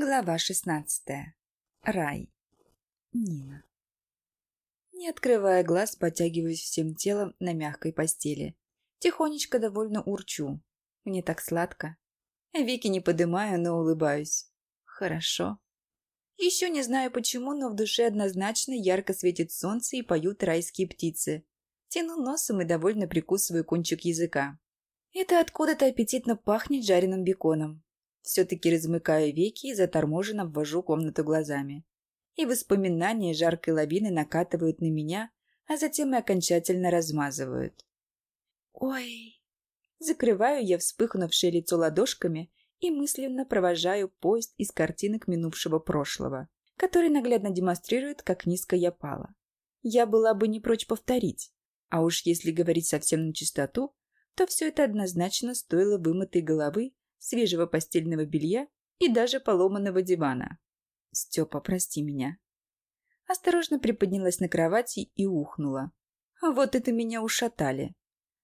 Глава шестнадцатая. Рай. Нина. Не открывая глаз, потягиваюсь всем телом на мягкой постели. Тихонечко довольно урчу. Мне так сладко. Веки не подымаю, но улыбаюсь. Хорошо. Еще не знаю почему, но в душе однозначно ярко светит солнце и поют райские птицы. Тяну носом и довольно прикусываю кончик языка. Это откуда-то аппетитно пахнет жареным беконом. Все-таки размыкаю веки и заторможенно ввожу комнату глазами. И воспоминания жаркой лавины накатывают на меня, а затем и окончательно размазывают. «Ой!» Закрываю я вспыхнувшее лицо ладошками и мысленно провожаю поезд из картинок минувшего прошлого, который наглядно демонстрирует, как низко я пала. Я была бы не прочь повторить, а уж если говорить совсем на чистоту, то все это однозначно стоило вымытой головы свежего постельного белья и даже поломанного дивана. Степа, прости меня. Осторожно приподнялась на кровати и ухнула. Вот это меня ушатали.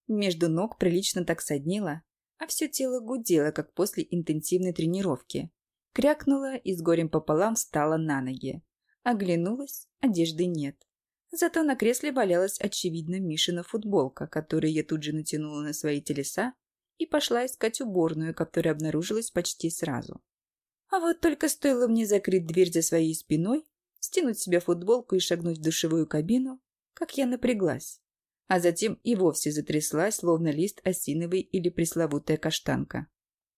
Между ног прилично так соднило, а все тело гудело, как после интенсивной тренировки. Крякнула и с горем пополам встала на ноги. Оглянулась, одежды нет. Зато на кресле валялась очевидно Мишина футболка, которую я тут же натянула на свои телеса и пошла искать уборную, которая обнаружилась почти сразу. А вот только стоило мне закрыть дверь за своей спиной, стянуть себе футболку и шагнуть в душевую кабину, как я напряглась, а затем и вовсе затряслась, словно лист осиновый или пресловутая каштанка.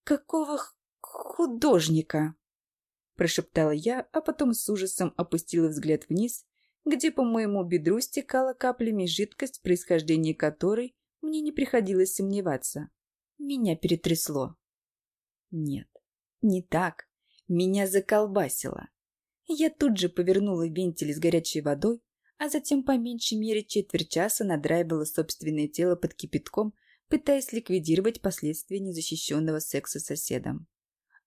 «Какого художника?» прошептала я, а потом с ужасом опустила взгляд вниз, где по моему бедру стекала каплями жидкость, происхождение которой мне не приходилось сомневаться. Меня перетрясло. Нет, не так. Меня заколбасило. Я тут же повернула вентиль с горячей водой, а затем по меньшей мере четверть часа надраивала собственное тело под кипятком, пытаясь ликвидировать последствия незащищенного секса с соседом.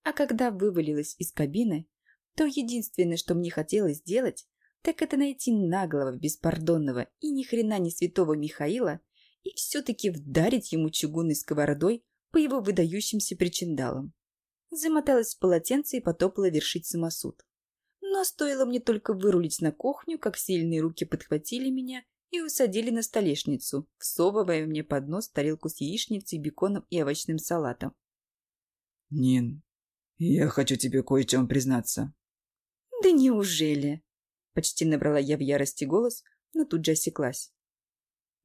А когда вывалилась из кабины, то единственное, что мне хотелось сделать, так это найти наглого, беспардонного и ни хрена не святого Михаила и все-таки вдарить ему чугунной сковородой по его выдающимся причиндалам. Замоталась в полотенце и потопала вершить самосуд. Но стоило мне только вырулить на кухню, как сильные руки подхватили меня и усадили на столешницу, всовывая мне под нос тарелку с яичницей, беконом и овощным салатом. «Нин, я хочу тебе кое-чем признаться». «Да неужели?» Почти набрала я в ярости голос, но тут же осеклась.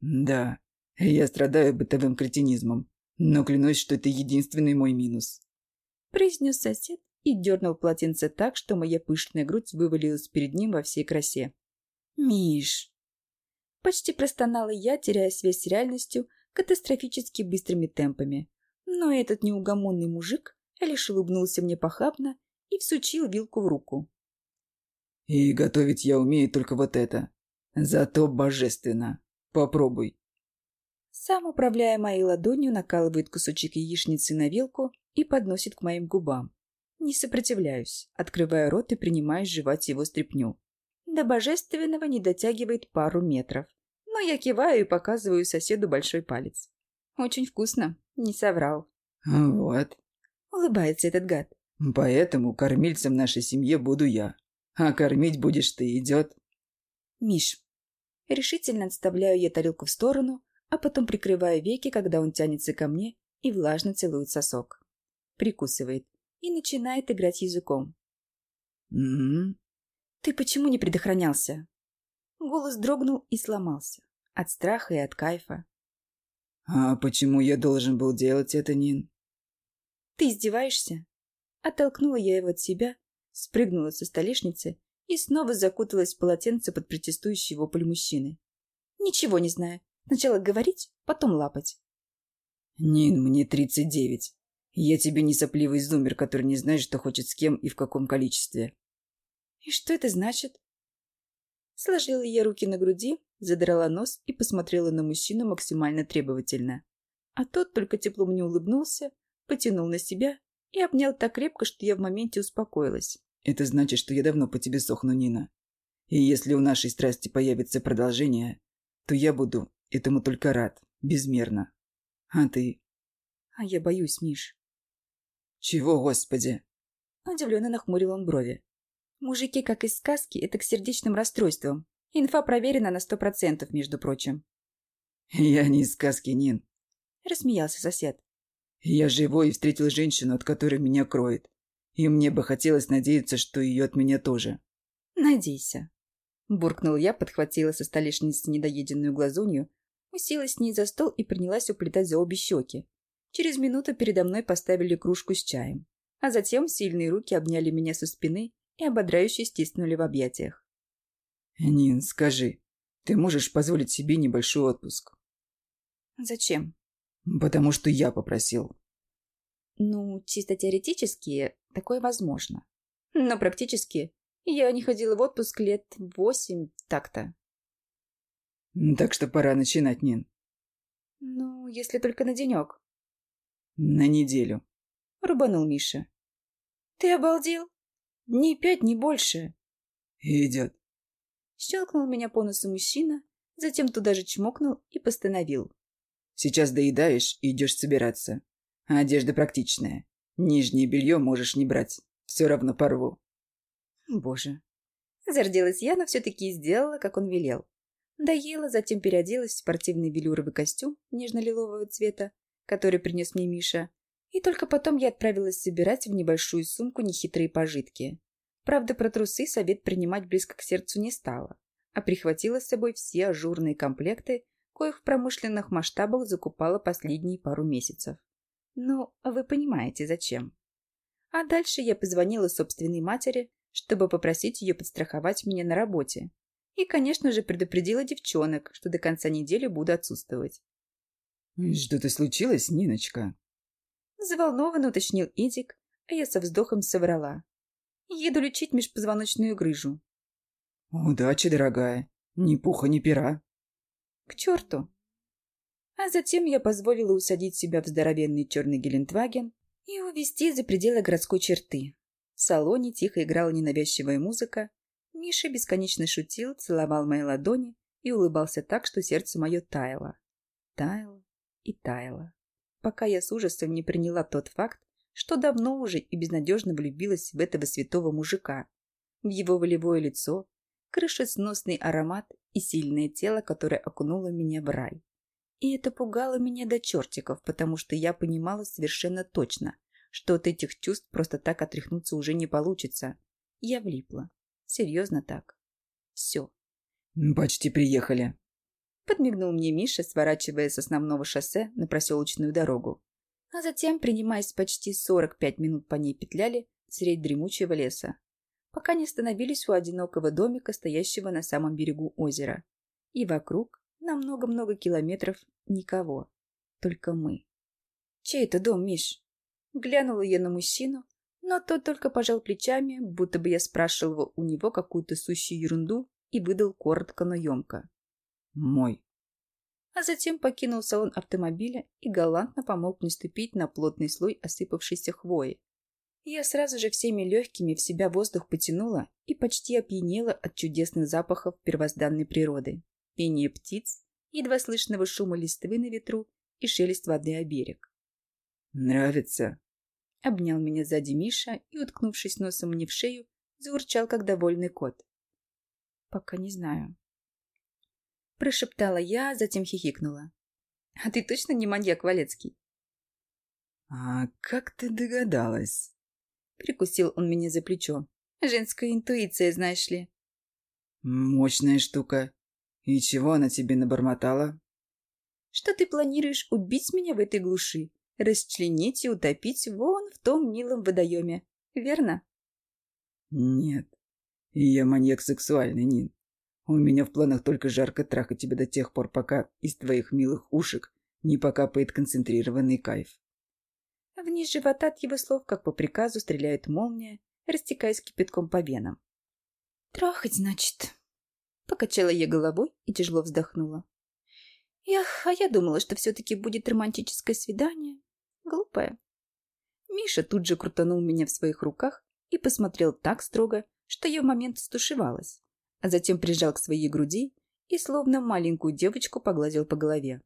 «Да, я страдаю бытовым кретинизмом, но клянусь, что это единственный мой минус. Произнес сосед и дернул полотенце так, что моя пышная грудь вывалилась перед ним во всей красе. «Миш!» Почти простонала я, теряя связь с реальностью катастрофически быстрыми темпами. Но этот неугомонный мужик лишь улыбнулся мне похабно и всучил вилку в руку. «И готовить я умею только вот это. Зато божественно. Попробуй». Сам, управляя моей ладонью, накалывает кусочек яичницы на вилку и подносит к моим губам. Не сопротивляюсь, открывая рот и принимаюсь жевать его стряпню. До божественного не дотягивает пару метров. Но я киваю и показываю соседу большой палец. Очень вкусно, не соврал. «Вот», — улыбается этот гад. «Поэтому кормильцем нашей семье буду я. А кормить будешь ты, идет?» «Миш». Решительно отставляю я тарелку в сторону, а потом прикрываю веки, когда он тянется ко мне и влажно целует сосок. Прикусывает и начинает играть языком. «М-м-м». «Ты почему не предохранялся?» Голос дрогнул и сломался. От страха и от кайфа. «А почему я должен был делать это, Нин?» «Ты издеваешься?» Оттолкнула я его от себя, спрыгнула со столешницы и снова закуталась в полотенце под протестующий вопль мужчины. «Ничего не знаю. Сначала говорить, потом лапать. Нин, мне тридцать девять. Я тебе не сопливый зумер, который не знает, что хочет с кем и в каком количестве. И что это значит? Сложила я руки на груди, задрала нос и посмотрела на мужчину максимально требовательно. А тот только тепло мне улыбнулся, потянул на себя и обнял так крепко, что я в моменте успокоилась. Это значит, что я давно по тебе сохну, Нина. И если у нашей страсти появится продолжение, то я буду Этому только рад. Безмерно. А ты? А я боюсь, Миш. Чего, господи? Удивленно нахмурил он брови. Мужики, как из сказки, это к сердечным расстройствам. Инфа проверена на сто процентов, между прочим. «Я не из сказки, Нин», — рассмеялся сосед. «Я живой и встретил женщину, от которой меня кроет. И мне бы хотелось надеяться, что ее от меня тоже». «Надейся», — буркнул я, подхватила со столешницы недоеденную глазунью, уселась с ней за стол и принялась уплетать за обе щеки. Через минуту передо мной поставили кружку с чаем, а затем сильные руки обняли меня со спины и ободряюще стиснули в объятиях. «Нин, скажи, ты можешь позволить себе небольшой отпуск?» «Зачем?» «Потому что я попросил». «Ну, чисто теоретически такое возможно. Но практически я не ходила в отпуск лет восемь так-то». «Так что пора начинать, Нин». «Ну, если только на денек». «На неделю», — рубанул Миша. «Ты обалдел? Дней пять, не больше». «Идет». Щелкнул меня по носу мужчина, затем туда же чмокнул и постановил. «Сейчас доедаешь и идешь собираться. Одежда практичная. Нижнее белье можешь не брать. Все равно порву». Боже. Зарделась я, но все-таки сделала, как он велел. Доела, затем переоделась в спортивный велюровый костюм нежно-лилового цвета, который принес мне Миша, и только потом я отправилась собирать в небольшую сумку нехитрые пожитки. Правда, про трусы совет принимать близко к сердцу не стала, а прихватила с собой все ажурные комплекты, коих в промышленных масштабах закупала последние пару месяцев. Ну, вы понимаете, зачем. А дальше я позвонила собственной матери, чтобы попросить ее подстраховать меня на работе. И, конечно же, предупредила девчонок, что до конца недели буду отсутствовать. «Что-то случилось, Ниночка?» Заволнованно уточнил Эдик, а я со вздохом соврала. Еду лечить межпозвоночную грыжу. Удачи, дорогая. Ни пуха, ни пера. К черту. А затем я позволила усадить себя в здоровенный черный Гелендваген и увезти за пределы городской черты. В салоне тихо играла ненавязчивая музыка. Миша бесконечно шутил, целовал мои ладони и улыбался так, что сердце мое таяло. Таяло и таяло, пока я с ужасом не приняла тот факт, что давно уже и безнадежно влюбилась в этого святого мужика, в его волевое лицо, крышесносный аромат и сильное тело, которое окунуло меня в рай. И это пугало меня до чертиков, потому что я понимала совершенно точно, что от этих чувств просто так отряхнуться уже не получится. Я влипла. Серьезно так. Все. «Почти приехали», Подмигнул мне Миша, сворачивая с основного шоссе на проселочную дорогу. А затем, принимаясь почти 45 минут по ней петляли средь дремучего леса, пока не остановились у одинокого домика, стоящего на самом берегу озера. И вокруг, на много-много километров, никого. Только мы. «Чей это дом, Миш?» Глянула я на мужчину, но тот только пожал плечами, будто бы я спрашивала у него какую-то сущую ерунду и выдал коротко, но емко. Мой. А затем покинул салон автомобиля и галантно помог мне ступить на плотный слой осыпавшейся хвои. Я сразу же всеми легкими в себя воздух потянула и почти опьянела от чудесных запахов первозданной природы. Пение птиц, едва слышного шума листвы на ветру и шелест воды о берег. «Нравится?» Обнял меня сзади Миша и, уткнувшись носом мне в шею, заурчал, как довольный кот. «Пока не знаю», Прошептала я, затем хихикнула. «А ты точно не маньяк Валецкий?» «А как ты догадалась?» Прикусил он меня за плечо. «Женская интуиция, знаешь ли». «Мощная штука. И чего она тебе набормотала?» «Что ты планируешь убить меня в этой глуши, расчленить и утопить вон в том милом водоеме, верно?» «Нет. Я маньяк сексуальный, Нин. У меня в планах только жарко трахать тебя до тех пор, пока из твоих милых ушек не покапает концентрированный кайф. Вниз живота от его слов, как по приказу, стреляет молния, растекаясь кипятком по венам. «Трахать, значит?» Покачала я головой и тяжело вздохнула. Эх, а я думала, что все-таки будет романтическое свидание. Глупая. Миша тут же крутанул меня в своих руках и посмотрел так строго, что я в момент стушевалась а затем прижал к своей груди и словно маленькую девочку погладил по голове.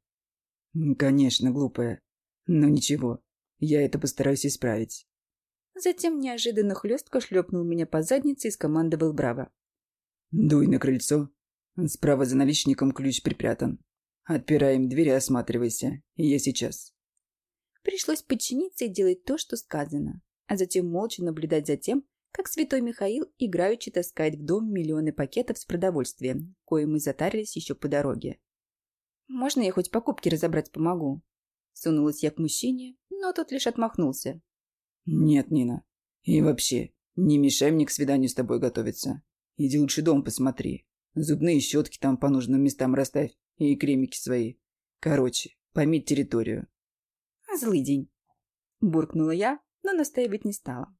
«Конечно, глупая. Но ничего, я это постараюсь исправить». Затем неожиданно хлестко шлепнул меня по заднице и скомандовал браво. «Дуй на крыльцо. Справа за наличником ключ припрятан. Отпираем дверь и осматривайся. Я сейчас». Пришлось подчиниться и делать то, что сказано, а затем молча наблюдать за тем, как святой Михаил играючи таскает в дом миллионы пакетов с продовольствием, кое мы затарились еще по дороге. «Можно я хоть покупки разобрать помогу?» Сунулась я к мужчине, но тот лишь отмахнулся. «Нет, Нина. И вообще, не мешай мне к свиданию с тобой готовиться. Иди лучше дом посмотри. Зубные щетки там по нужным местам расставь и кремики свои. Короче, помить территорию». «Злый день», – буркнула я, но настаивать не стала.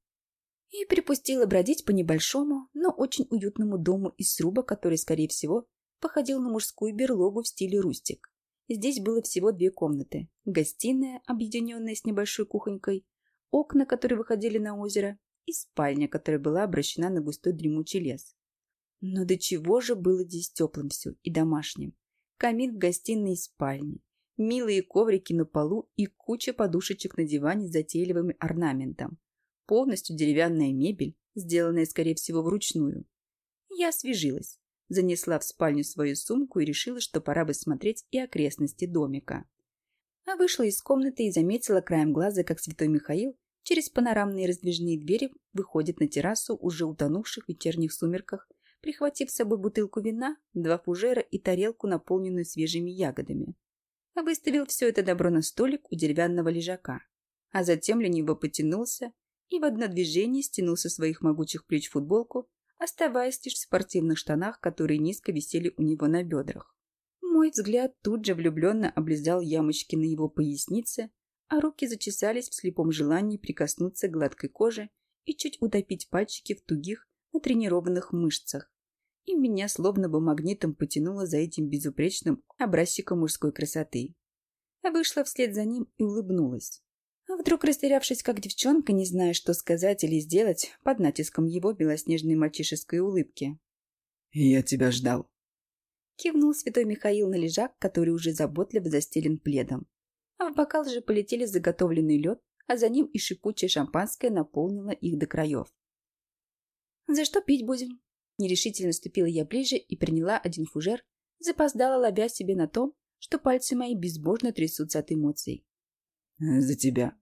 И припустила бродить по небольшому, но очень уютному дому из сруба, который, скорее всего, походил на мужскую берлогу в стиле рустик. Здесь было всего две комнаты. Гостиная, объединенная с небольшой кухонькой, окна, которые выходили на озеро, и спальня, которая была обращена на густой дремучий лес. Но до чего же было здесь теплым все и домашним. Камин в гостиной и спальне, милые коврики на полу и куча подушечек на диване с затейливым орнаментом. Полностью деревянная мебель, сделанная, скорее всего, вручную. Я освежилась занесла в спальню свою сумку и решила, что пора бы смотреть и окрестности домика. А вышла из комнаты и заметила краем глаза, как святой Михаил через панорамные раздвижные двери выходит на террасу уже утонувших в вечерних сумерках, прихватив с собой бутылку вина, два фужера и тарелку, наполненную свежими ягодами. Выставил все это добро на столик у деревянного лежака, а затем лениво потянулся и в одно движение стянул со своих могучих плеч футболку оставаясь лишь в спортивных штанах, которые низко висели у него на бедрах. Мой взгляд тут же влюбленно облизал ямочки на его пояснице, а руки зачесались в слепом желании прикоснуться к гладкой коже и чуть утопить пальчики в тугих, натренированных мышцах. И меня словно бы магнитом потянуло за этим безупречным образчиком мужской красоты. Я вышла вслед за ним и улыбнулась. А вдруг, растерявшись как девчонка, не зная, что сказать или сделать, под натиском его белоснежной мальчишеской улыбки. «Я тебя ждал», — кивнул святой Михаил на лежак, который уже заботливо застелен пледом. А в бокал же полетели заготовленный лед, а за ним и шипучее шампанское наполнило их до краев. «За что пить будем?» Нерешительно ступила я ближе и приняла один фужер, запоздала, лобя себе на том, что пальцы мои безбожно трясутся от эмоций. «За тебя».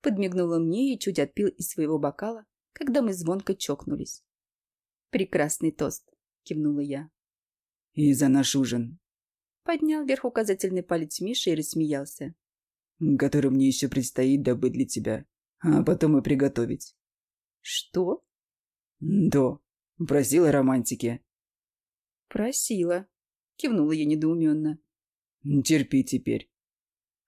Подмигнула мне и чуть отпил из своего бокала, когда мы звонко чокнулись. «Прекрасный тост», — кивнула я. «И за наш ужин». Поднял вверх указательный палец Миша и рассмеялся. «Который мне еще предстоит добыть для тебя, а потом и приготовить». «Что?» «Да. Просила романтики». «Просила», — кивнула я недоуменно. «Терпи теперь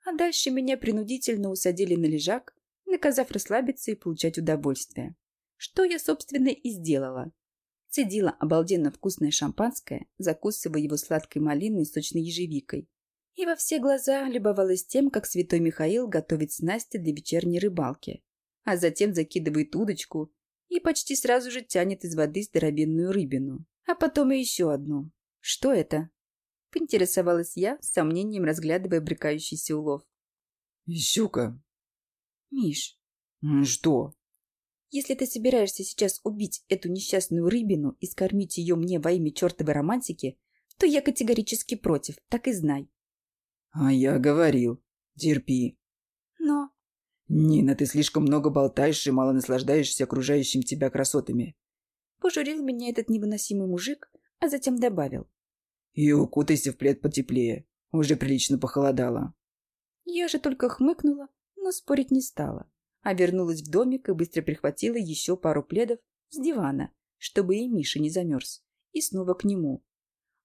а дальше меня принудительно усадили на лежак, наказав расслабиться и получать удовольствие. Что я, собственно, и сделала. Цедила обалденно вкусное шампанское, закусывая его сладкой малиной и сочной ежевикой. И во все глаза любовалась тем, как святой Михаил готовит снасти для вечерней рыбалки, а затем закидывает удочку и почти сразу же тянет из воды здоровенную рыбину, а потом и еще одну. Что это? Поинтересовалась я, с сомнением разглядывая брыкающийся улов. «Щука». «Миш». «Что?» «Если ты собираешься сейчас убить эту несчастную рыбину и скормить ее мне во имя чертовой романтики, то я категорически против, так и знай». «А я говорил. Терпи». «Но...» «Нина, ты слишком много болтаешь и мало наслаждаешься окружающим тебя красотами». Пожурил меня этот невыносимый мужик, а затем добавил. И укутайся в плед потеплее. Уже прилично похолодало. Я же только хмыкнула, но спорить не стала. А вернулась в домик и быстро прихватила еще пару пледов с дивана, чтобы и Миша не замерз. И снова к нему.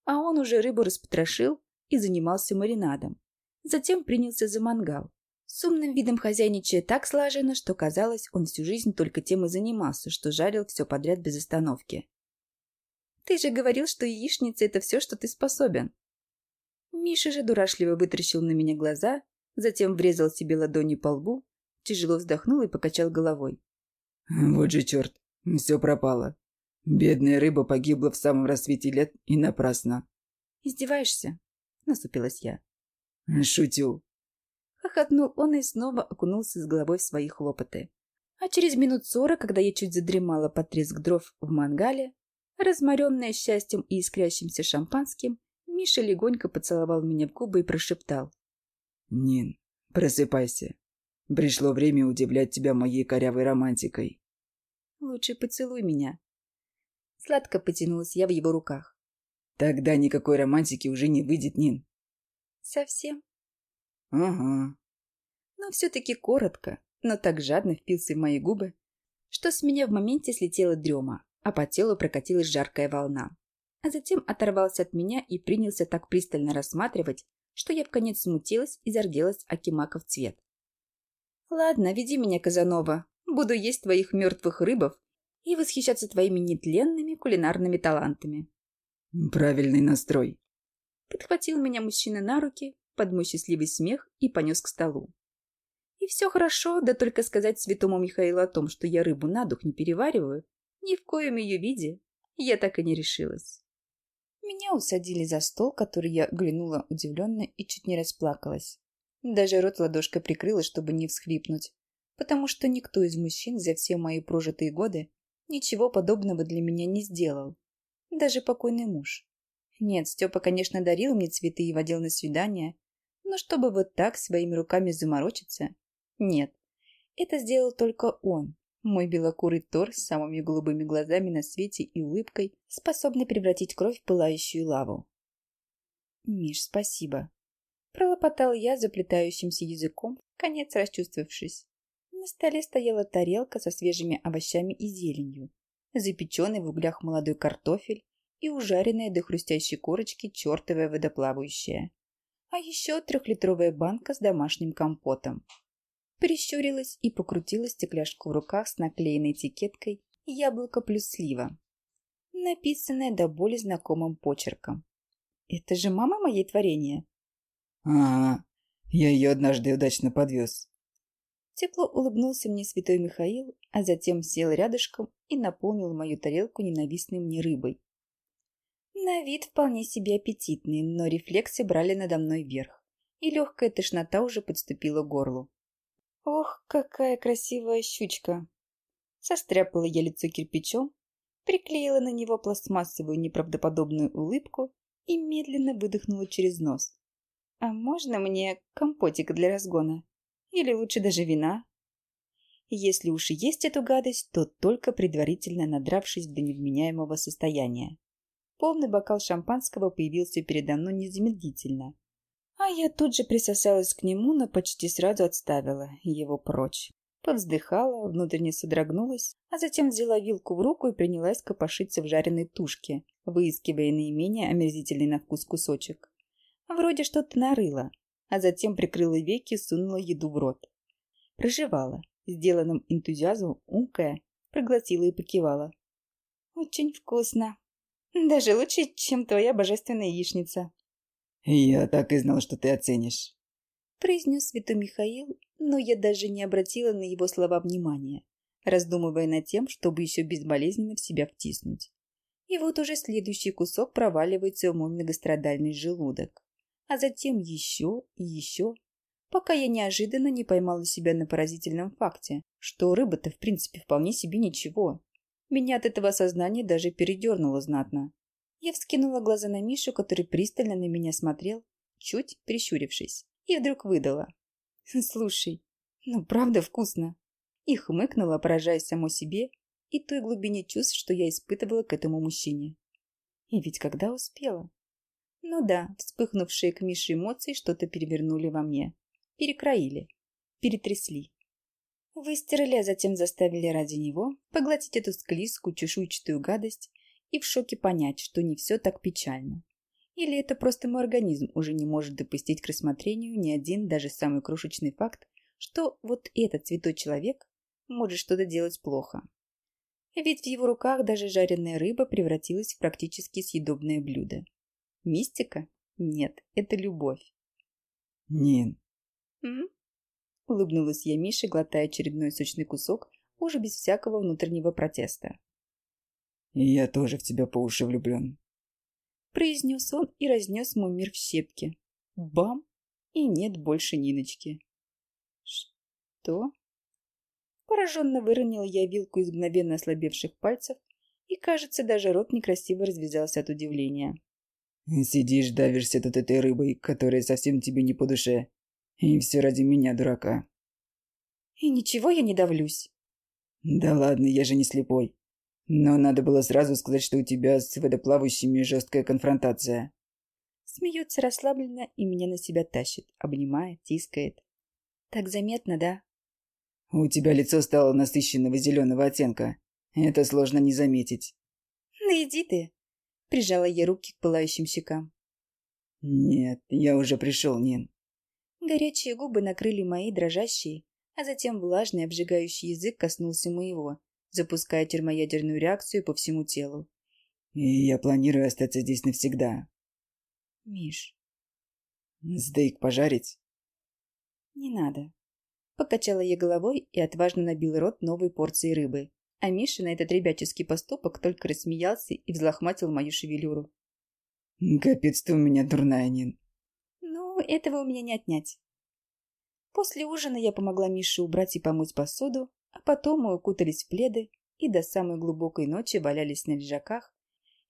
А он уже рыбу распотрошил и занимался маринадом. Затем принялся за мангал. С умным видом хозяйничая так слаженно, что казалось, он всю жизнь только тем и занимался, что жарил все подряд без остановки. Ты же говорил, что яичница – это все, что ты способен. Миша же дурашливо вытаращил на меня глаза, затем врезал себе ладони по лбу, тяжело вздохнул и покачал головой. Вот же черт, все пропало. Бедная рыба погибла в самом рассвете лет и напрасно. Издеваешься? Наступилась я. Шутил. Хохотнул он и снова окунулся с головой в свои хлопоты. А через минут сорок, когда я чуть задремала под треск дров в мангале, разморенная счастьем и искрящимся шампанским, Миша легонько поцеловал меня в губы и прошептал. «Нин, просыпайся. Пришло время удивлять тебя моей корявой романтикой». «Лучше поцелуй меня». Сладко потянулась я в его руках. «Тогда никакой романтики уже не выйдет, Нин». «Совсем?» «Ага». Но все-таки коротко, но так жадно впился в мои губы, что с меня в моменте слетела дрема, а по телу прокатилась жаркая волна. А затем оторвался от меня и принялся так пристально рассматривать, что я в конец смутилась и зарделась Акимаков цвет. «Ладно, веди меня, Казанова. Буду есть твоих мертвых рыбов и восхищаться твоими нетленными кулинарными талантами». «Правильный настрой». Подхватил меня мужчина на руки под мой счастливый смех и понес к столу. И все хорошо, да только сказать святому Михаилу о том, что я рыбу на дух не перевариваю, ни в коем ее виде, я так и не решилась. Меня усадили за стол, который я глянула удивленно и чуть не расплакалась. Даже рот ладошкой прикрыла, чтобы не всхлипнуть, потому что никто из мужчин за все мои прожитые годы ничего подобного для меня не сделал. Даже покойный муж. Нет, Степа, конечно, дарил мне цветы и водил на свидания, чтобы вот так своими руками заморочиться, нет, это сделал только он, мой белокурый торс с самыми голубыми глазами на свете и улыбкой, способный превратить кровь в пылающую лаву. «Миш, спасибо», — пролопотал я заплетающимся языком, конец расчувствовавшись. На столе стояла тарелка со свежими овощами и зеленью, запеченный в углях молодой картофель и ужаренная до хрустящей корочки чертовая водоплавающая. А еще трехлитровая банка с домашним компотом. Прищурилась и покрутила стекляшку в руках с наклеенной этикеткой «Яблоко плюс слива», написанное до боли знакомым почерком. «Это же мама моей творения?» «Ага, я ее однажды удачно подвез». Тепло улыбнулся мне святой Михаил, а затем сел рядышком и наполнил мою тарелку ненавистной мне рыбой. На вид вполне себе аппетитный, но рефлексы брали надо мной верх, и легкая тошнота уже подступила к горлу. Ох, какая красивая щучка! Состряпала я лицо кирпичом, приклеила на него пластмассовую неправдоподобную улыбку и медленно выдохнула через нос. А можно мне компотик для разгона? Или лучше даже вина? Если уж и есть эту гадость, то только предварительно надравшись до невменяемого состояния. Полный бокал шампанского появился передо мной незамедлительно, а я тут же присосалась к нему, но почти сразу отставила его прочь. Повздыхала, внутренне содрогнулась, а затем взяла вилку в руку и принялась копошиться в жареной тушке, выискивая наименее омерзительный на вкус кусочек. Вроде что-то нарыла, а затем прикрыла веки и сунула еду в рот. Проживала, сделанным энтузиазмом умкая, проглотила и покивала. «Очень вкусно. Даже лучше, чем твоя божественная яичница». «Я так и знал, что ты оценишь», — произнес святой Михаил, но я даже не обратила на его слова внимания, раздумывая над тем, чтобы еще безболезненно в себя втиснуть. И вот уже следующий кусок проваливается в мой многострадальный желудок. А затем еще и еще, пока я неожиданно не поймала себя на поразительном факте, что рыба-то в принципе вполне себе ничего. Меня от этого осознания даже передернуло знатно. Я вскинула глаза на Мишу, который пристально на меня смотрел, чуть прищурившись, и вдруг выдала. «Слушай, ну правда вкусно!» И хмыкнула, поражаясь самой себе и той глубине чувств, что я испытывала к этому мужчине. И ведь когда успела? Ну да, вспыхнувшие к Мише эмоции что-то перевернули во мне. Перекроили. Перетрясли. Выстирали, а затем заставили ради него поглотить эту склизкую чешуйчатую гадость и в шоке понять, что не все так печально. Или это просто мой организм уже не может допустить к рассмотрению ни один, даже самый крошечный факт, что вот этот святой человек может что-то делать плохо. Ведь в его руках даже жареная рыба превратилась в практически съедобное блюдо. Мистика? Нет, это любовь. Нин. М? Улыбнулась я Мише, глотая очередной сочный кусок, уже без всякого внутреннего протеста. Я тоже в тебя по уши влюблен. Произнес он и разнес мой мир в щепки. Бам! И нет больше Ниночки. Что? Пораженно выронила я вилку из мгновенно ослабевших пальцев, и, кажется, даже рот некрасиво развязался от удивления. «Сидишь, давишься тут этой рыбой, которая совсем тебе не по душе. И все ради меня, дурака». «И ничего я не давлюсь». «Да ладно, я же не слепой. Но надо было сразу сказать, что у тебя с водоплавающими жесткая конфронтация». Смеется расслабленно и меня на себя тащит, обнимает, тискает. «Так заметно, да?» У тебя лицо стало насыщенного зеленого оттенка. Это сложно не заметить. Ну иди ты. Прижала я руки к пылающим щекам. Нет, я уже пришел, Нин. Горячие губы накрыли мои дрожащие, а затем влажный обжигающий язык коснулся моего, запуская термоядерную реакцию по всему телу. И я планирую остаться здесь навсегда. Миш. Стейк пожарить? Не надо. Покачала я головой и отважно набил рот новой порцией рыбы. А Миша на этот ребяческий поступок только рассмеялся и взлохматил мою шевелюру. «Капец ты у меня дурная, Нин». «Ну, этого у меня не отнять». После ужина я помогла Мише убрать и помыть посуду, а потом мы укутались в пледы и до самой глубокой ночи валялись на лежаках,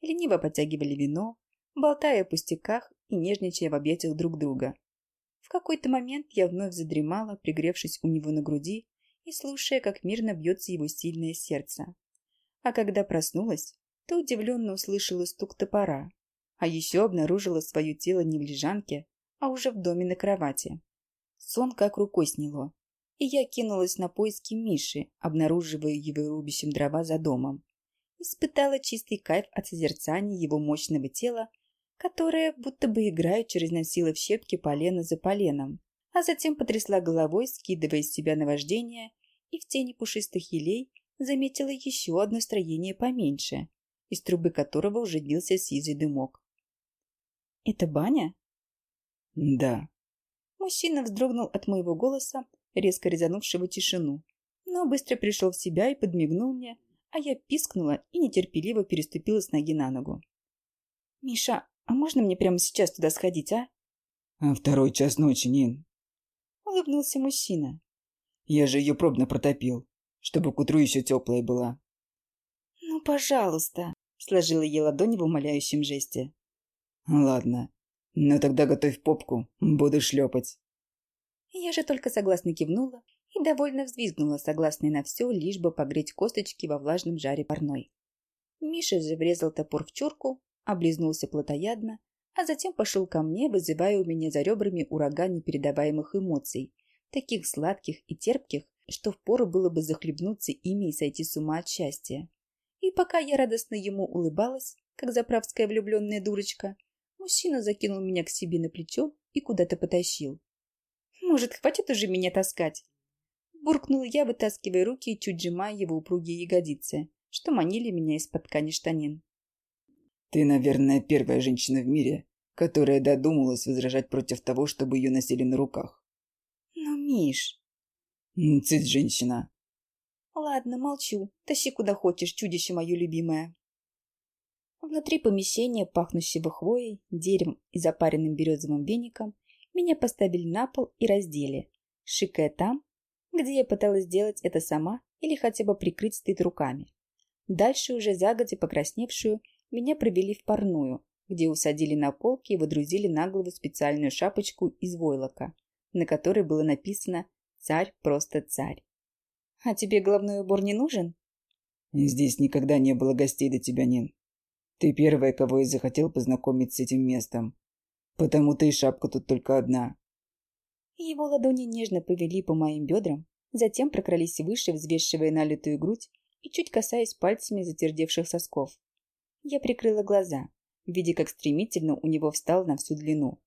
лениво подтягивали вино, болтая о пустяках и нежничая в объятиях друг друга. В какой-то момент я вновь задремала, пригревшись у него на груди и слушая, как мирно бьется его сильное сердце. А когда проснулась, то удивленно услышала стук топора, а еще обнаружила свое тело не в лежанке, а уже в доме на кровати. Сон как рукой сняло, и я кинулась на поиски Миши, обнаруживая его рубящим дрова за домом. Испытала чистый кайф от созерцания его мощного тела которая будто бы играет через насила в щепки полено за поленом, а затем потрясла головой, скидывая из себя наваждение, и в тени пушистых елей заметила еще одно строение поменьше, из трубы которого уже бился сизый дымок. «Это баня?» «Да». Мужчина вздрогнул от моего голоса, резко резанувшего тишину, но быстро пришел в себя и подмигнул мне, а я пискнула и нетерпеливо переступила с ноги на ногу. «Миша, а можно мне прямо сейчас туда сходить, а? а второй час ночи, Нин. Улыбнулся мужчина. Я же ее пробно протопил, чтобы к утру еще теплая была. Ну, пожалуйста, сложила ей ладони в умоляющем жесте. Ладно, но тогда готовь попку, буду шлепать. Я же только согласно кивнула и довольно взвизгнула, согласная на все, лишь бы погреть косточки во влажном жаре парной. Миша же врезал топор в чурку, облизнулся плотоядно, а затем пошел ко мне, вызывая у меня за ребрами ураган непередаваемых эмоций, таких сладких и терпких, что впору было бы захлебнуться ими и сойти с ума от счастья. И пока я радостно ему улыбалась, как заправская влюбленная дурочка, мужчина закинул меня к себе на плечо и куда-то потащил. «Может, хватит уже меня таскать?» Буркнула я, вытаскивая руки и чуть сжимая его упругие ягодицы, что манили меня из-под ткани штанин. Ты, наверное, первая женщина в мире, которая додумалась возражать против того, чтобы ее носили на руках. Ну, Миш... Цыть, женщина. Ладно, молчу. Тащи куда хочешь, чудище мое любимое. Внутри помещения, пахнущего хвоей, деревом и запаренным березовым веником, меня поставили на пол и раздели, шикая там, где я пыталась сделать это сама или хотя бы прикрыть стыд руками. Дальше уже загодя покрасневшую меня провели в парную, где усадили на полке и водрузили на голову специальную шапочку из войлока, на которой было написано «Царь просто царь». «А тебе головной убор не нужен?» «Здесь никогда не было гостей до тебя, Нин. Ты первая, кого я захотел познакомить с этим местом. Потому-то и шапка тут только одна». Его ладони нежно повели по моим бедрам, затем прокрались выше, взвешивая налитую грудь и чуть касаясь пальцами затвердевших сосков. Я прикрыла глаза, видя, как стремительно у него встал на всю длину.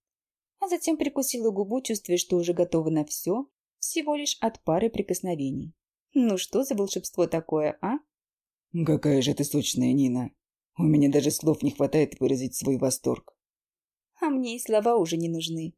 А затем прикусила губу, чувствуя, что уже готова на все, всего лишь от пары прикосновений. Ну что за волшебство такое, а? Какая же ты сочная, Нина. У меня даже слов не хватает выразить свой восторг. А мне и слова уже не нужны.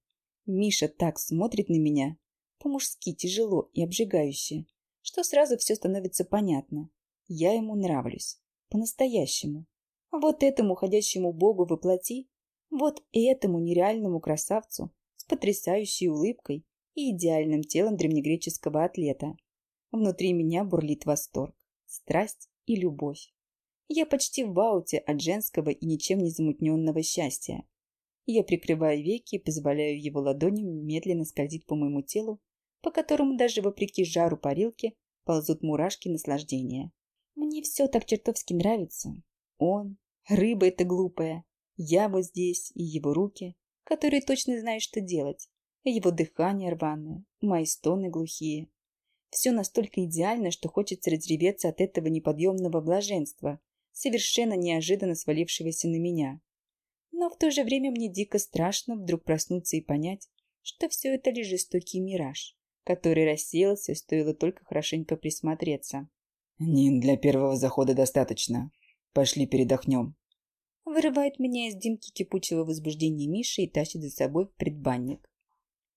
Миша так смотрит на меня, по-мужски тяжело и обжигающе, что сразу все становится понятно. Я ему нравлюсь. По-настоящему. Вот этому ходящему богу воплоти, вот этому нереальному красавцу с потрясающей улыбкой и идеальным телом древнегреческого атлета. Внутри меня бурлит восторг, страсть и любовь. Я почти в ауте от женского и ничем не замутненного счастья. Я прикрываю веки и позволяю его ладоням медленно скользить по моему телу, по которому даже вопреки жару парилки ползут мурашки наслаждения. Мне все так чертовски нравится. Он, рыба эта глупая, я вот здесь и его руки, которые точно знают, что делать, его дыхание рваное, мои стоны глухие. Все настолько идеально, что хочется разреветься от этого неподъемного блаженства, совершенно неожиданно свалившегося на меня. Но в то же время мне дико страшно вдруг проснуться и понять, что все это лишь жестокий мираж, который рассеялся, стоило только хорошенько присмотреться. «Нин, для первого захода достаточно. Пошли передохнем». Вырывает меня из дымки кипучего возбуждения Миши и тащит за собой в предбанник.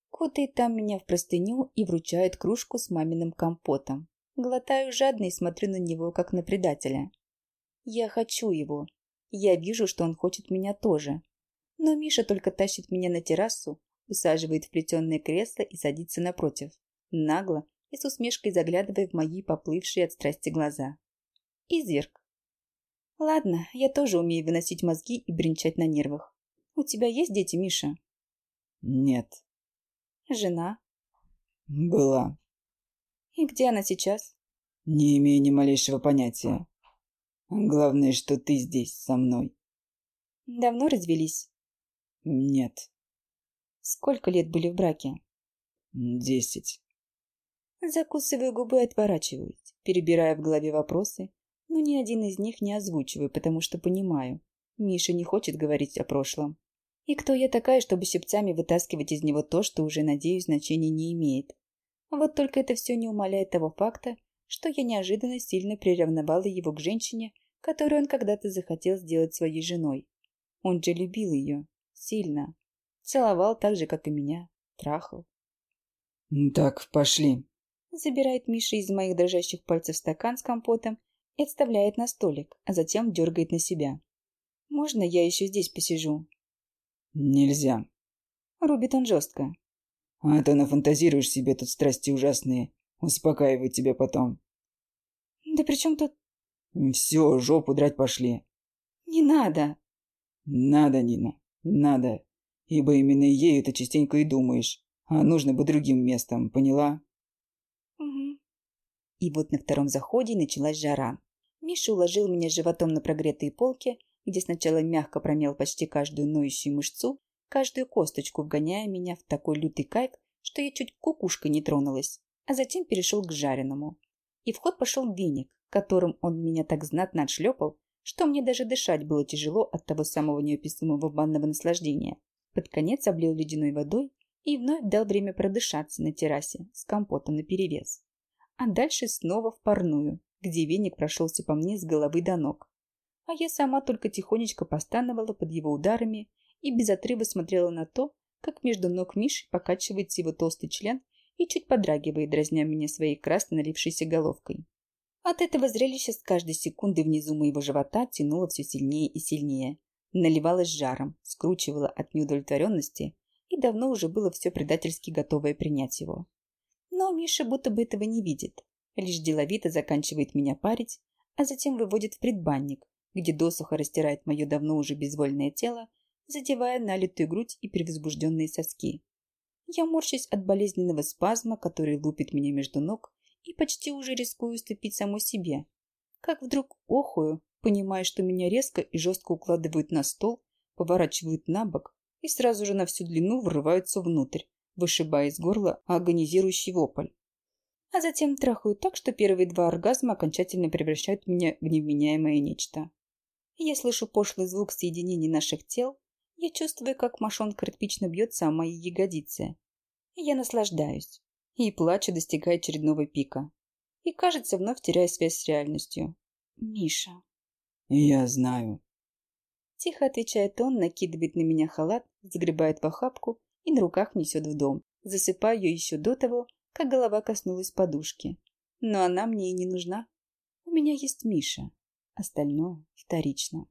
Кутает там меня в простыню и вручает кружку с маминым компотом. Глотаю жадно и смотрю на него, как на предателя. Я хочу его. Я вижу, что он хочет меня тоже. Но Миша только тащит меня на террасу, усаживает в плетеное кресло и садится напротив, нагло и с усмешкой заглядывая в мои поплывшие от страсти глаза. Изверг. Ладно, я тоже умею выносить мозги и бренчать на нервах. У тебя есть дети, Миша? Нет. Жена? Была. И где она сейчас? Не имею ни малейшего понятия. Главное, что ты здесь, со мной. Давно развелись? Нет. Сколько лет были в браке? Десять. Закусываю губы и отворачиваюсь, перебирая в голове вопросы, но ни один из них не озвучиваю, потому что понимаю, Миша не хочет говорить о прошлом. И кто я такая, чтобы щипцами вытаскивать из него то, что уже, надеюсь, значения не имеет? Вот только это все не умаляет того факта, что я неожиданно сильно приревновала его к женщине, которую он когда-то захотел сделать своей женой. Он же любил ее. Сильно. Целовал так же, как и меня. Трахал. «Так, пошли». Забирает Миша из моих дрожащих пальцев стакан с компотом и отставляет на столик, а затем дергает на себя. «Можно я еще здесь посижу?» «Нельзя». Рубит он жестко. «А то нафантазируешь себе тут страсти ужасные. Успокаивать тебя потом. Да при чем тут... Все, жопу драть пошли. Не надо. Надо, Нина, надо. Ибо именно ею ты частенько и думаешь. А нужно бы другим местом, поняла? Угу. И вот на втором заходе началась жара. Миша уложил меня животом на прогретые полки, где сначала мягко промел почти каждую ноющую мышцу, каждую косточку, вгоняя меня в такой лютый кайф, что я чуть кукушкой не тронулась а затем перешел к жареному. И в ход пошел веник, которым он меня так знатно отшлепал, что мне даже дышать было тяжело от того самого неописуемого банного наслаждения. Под конец облил ледяной водой и вновь дал время продышаться на террасе с компотом наперевес. А дальше снова в парную, где веник прошелся по мне с головы до ног. А я сама только тихонечко постановала под его ударами и без отрыва смотрела на то, как между ног Миши покачивается его толстый член и чуть подрагивает, дразня меня своей красно налившейся головкой. От этого зрелища с каждой секунды внизу моего живота тянуло все сильнее и сильнее. Наливалось жаром, скручивало от неудовлетворенности, и давно уже было все предательски готовое принять его. Но Миша будто бы этого не видит, лишь деловито заканчивает меня парить, а затем выводит в предбанник, где досуха растирает мое давно уже безвольное тело, задевая налитую грудь и перевозбужденные соски. Я морщусь от болезненного спазма, который лупит меня между ног, и почти уже рискую уступить самой себе. Как вдруг охую, понимая, что меня резко и жестко укладывают на стол, поворачивают на бок и сразу же на всю длину врываются внутрь, вышибая из горла агонизирующий вопль. А затем трахают так, что первые два оргазма окончательно превращают меня в невменяемое нечто. Я слышу пошлый звук соединений наших тел, я чувствую, как мошон кирпично бьется о мои ягодицы. Я наслаждаюсь. И плачу, достигая очередного пика. И, кажется, вновь теряю связь с реальностью. Миша. Я знаю. Тихо отвечает он, накидывает на меня халат, загребает в охапку и на руках несет в дом. Засыпаю ее еще до того, как голова коснулась подушки. Но она мне и не нужна. У меня есть Миша. Остальное вторично.